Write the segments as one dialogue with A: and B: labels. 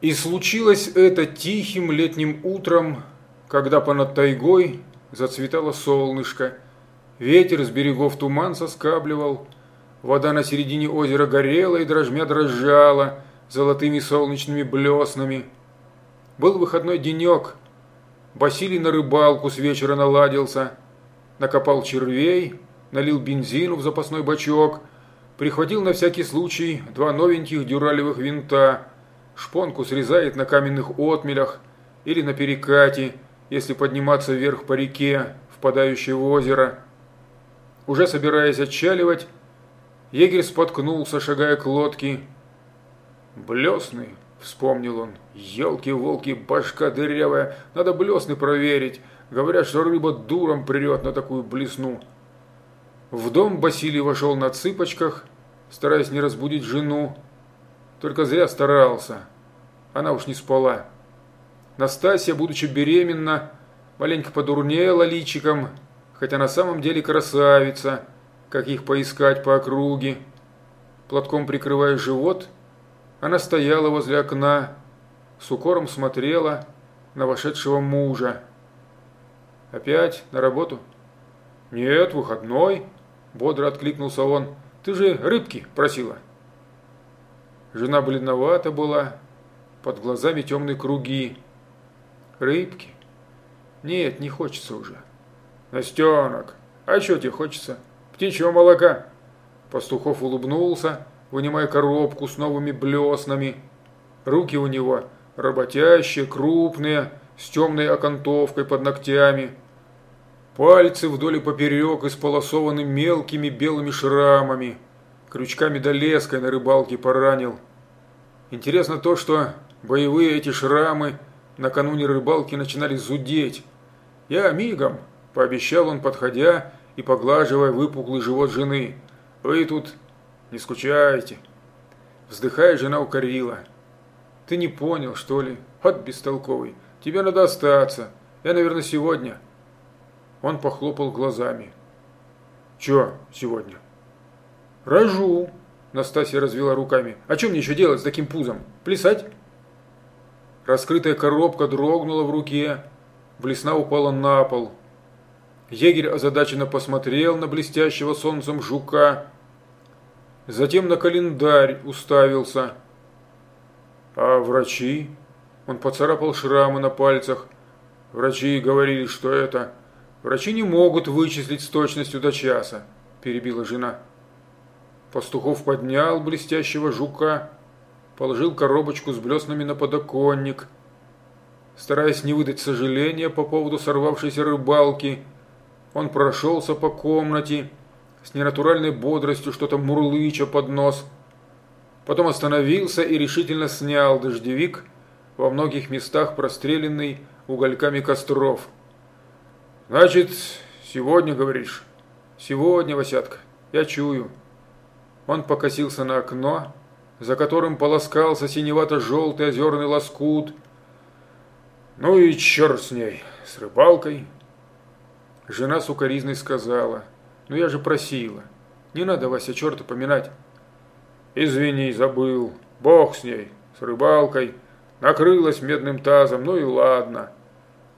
A: И случилось это тихим летним утром, когда понад тайгой зацветало солнышко, ветер с берегов туман соскабливал, вода на середине озера горела и дрожмя дрожала золотыми солнечными блеснами. Был выходной денек, Василий на рыбалку с вечера наладился, накопал червей, налил бензину в запасной бачок, прихватил на всякий случай два новеньких дюралевых винта, шпонку срезает на каменных отмелях или на перекате, если подниматься вверх по реке, впадающей в озеро. Уже собираясь отчаливать, егерь споткнулся, шагая к лодке. «Блесны», — вспомнил он, — «елки-волки, башка дырявая, надо блесны проверить. Говорят, что рыба дуром прет на такую блесну». В дом Василий вошел на цыпочках, стараясь не разбудить жену. Только зря старался. Она уж не спала. Настасья, будучи беременна, маленько подурнела личиком, хотя на самом деле красавица, как их поискать по округе. Платком прикрывая живот, она стояла возле окна, с укором смотрела на вошедшего мужа. «Опять на работу?» «Нет, выходной», – бодро откликнулся он. «Ты же рыбки просила». Жена бледновата была, под глазами темные круги. Рыбки? Нет, не хочется уже. Настенок, а что тебе хочется? Птичьего молока? Пастухов улыбнулся, вынимая коробку с новыми блеснами. Руки у него работящие, крупные, с темной окантовкой под ногтями. Пальцы вдоль и поперек исполосованы мелкими белыми шрамами. Крючками да леской на рыбалке поранил. Интересно то, что боевые эти шрамы накануне рыбалки начинали зудеть. Я мигом, пообещал он, подходя и поглаживая выпуклый живот жены. Вы тут не скучаете. Вздыхая, жена укорила. Ты не понял, что ли? От бестолковый. Тебе надо остаться. Я, наверное, сегодня. Он похлопал глазами. Чё сегодня? Рожу. Настасья развела руками. А что мне еще делать с таким пузом? Плясать? Раскрытая коробка дрогнула в руке, блесна упала на пол. Егерь озадаченно посмотрел на блестящего солнцем жука, затем на календарь уставился. А врачи? Он поцарапал шрамы на пальцах. Врачи говорили, что это... Врачи не могут вычислить с точностью до часа, перебила жена. Пастухов поднял блестящего жука, положил коробочку с блеснами на подоконник. Стараясь не выдать сожаления по поводу сорвавшейся рыбалки, он прошелся по комнате с ненатуральной бодростью, что-то мурлыча под нос. Потом остановился и решительно снял дождевик, во многих местах простреленный угольками костров. «Значит, сегодня, говоришь?» «Сегодня, Васятка, я чую». Он покосился на окно, за которым полоскался синевато-желтый озерный лоскут. Ну и черт с ней, с рыбалкой. Жена сукоризной сказала, ну я же просила, не надо, Вася, черта поминать. Извини, забыл, бог с ней, с рыбалкой, накрылась медным тазом, ну и ладно.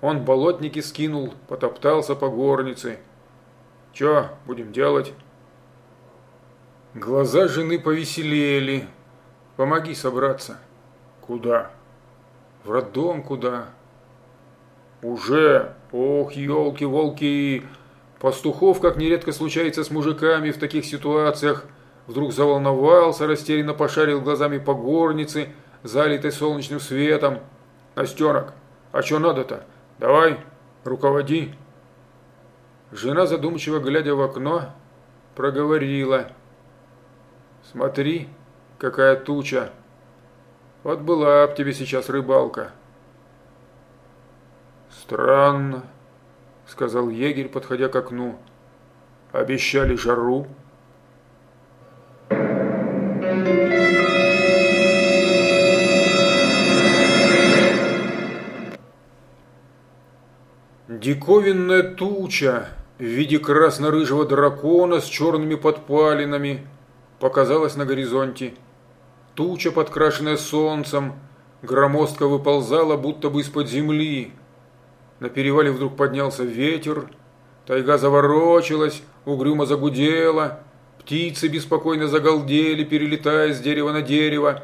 A: Он болотники скинул, потоптался по горнице. Че будем делать? Глаза жены повеселели, Помоги собраться. Куда? В роддом куда? Уже? Ох, елки-волки! Пастухов, как нередко случается с мужиками в таких ситуациях, вдруг заволновался, растерянно пошарил глазами по горнице, залитой солнечным светом. Настенок, а что надо-то? Давай, руководи. Жена, задумчиво глядя в окно, проговорила. Смотри, какая туча. Вот была б тебе сейчас рыбалка. Странно, сказал егерь, подходя к окну. Обещали жару. Диковинная туча в виде красно-рыжего дракона с черными подпалинами показалась на горизонте. Туча, подкрашенная солнцем, громоздко выползала, будто бы из-под земли. На перевале вдруг поднялся ветер, тайга заворочилась, угрюмо загудела, птицы беспокойно загалдели, перелетая с дерева на дерево,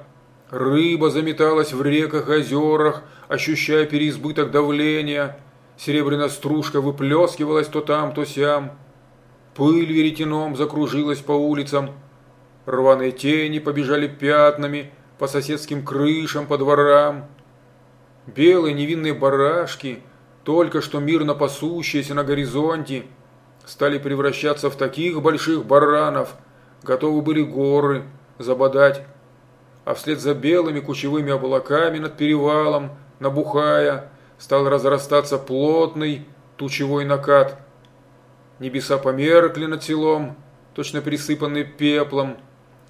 A: рыба заметалась в реках и озерах, ощущая переизбыток давления, серебряная стружка выплескивалась то там, то сям, пыль веретеном закружилась по улицам, рваные тени побежали пятнами по соседским крышам, по дворам, белые невинные барашки – только что мирно пасущиеся на горизонте, стали превращаться в таких больших баранов, готовы были горы забодать. А вслед за белыми кучевыми облаками над перевалом, набухая, стал разрастаться плотный тучевой накат. Небеса померкли над селом, точно присыпанные пеплом.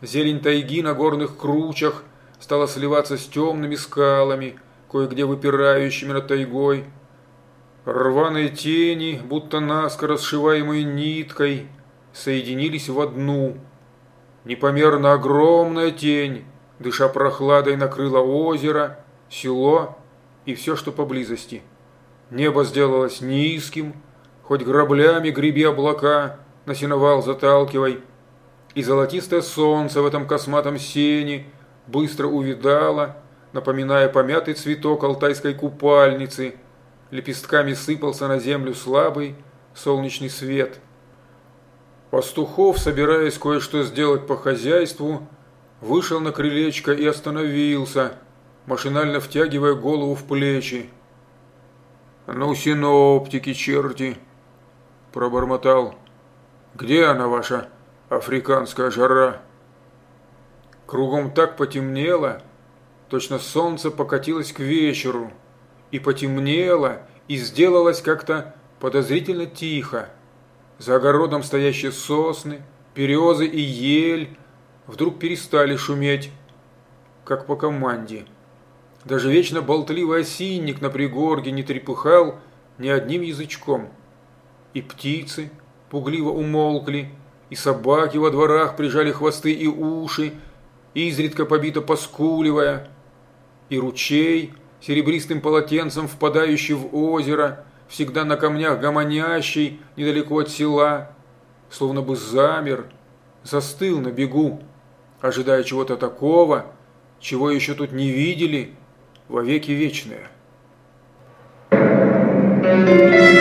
A: Зелень тайги на горных кручах стала сливаться с темными скалами, кое-где выпирающими над тайгой. Рваные тени, будто наскоро сшиваемые ниткой, соединились в одну. Непомерно огромная тень, дыша прохладой, накрыла озеро, село и все, что поблизости. Небо сделалось низким, хоть граблями греби облака, на сеновал заталкивай. И золотистое солнце в этом косматом сене быстро увидало, напоминая помятый цветок алтайской купальницы – лепестками сыпался на землю слабый солнечный свет. Пастухов, собираясь кое-что сделать по хозяйству, вышел на крылечко и остановился, машинально втягивая голову в плечи. «Ну, синоптики, черти!» – пробормотал. «Где она, ваша африканская жара?» Кругом так потемнело, точно солнце покатилось к вечеру – и потемнело, и сделалось как-то подозрительно тихо. За огородом стоящие сосны, березы и ель вдруг перестали шуметь, как по команде. Даже вечно болтливый осинник на пригорке не трепыхал ни одним язычком. И птицы пугливо умолкли, и собаки во дворах прижали хвосты и уши, изредка побито поскуливая, и ручей – серебристым полотенцем впадающий в озеро, всегда на камнях гомонящий недалеко от села, словно бы замер, застыл на бегу, ожидая чего-то такого, чего еще тут не видели во веки вечные. Thank you.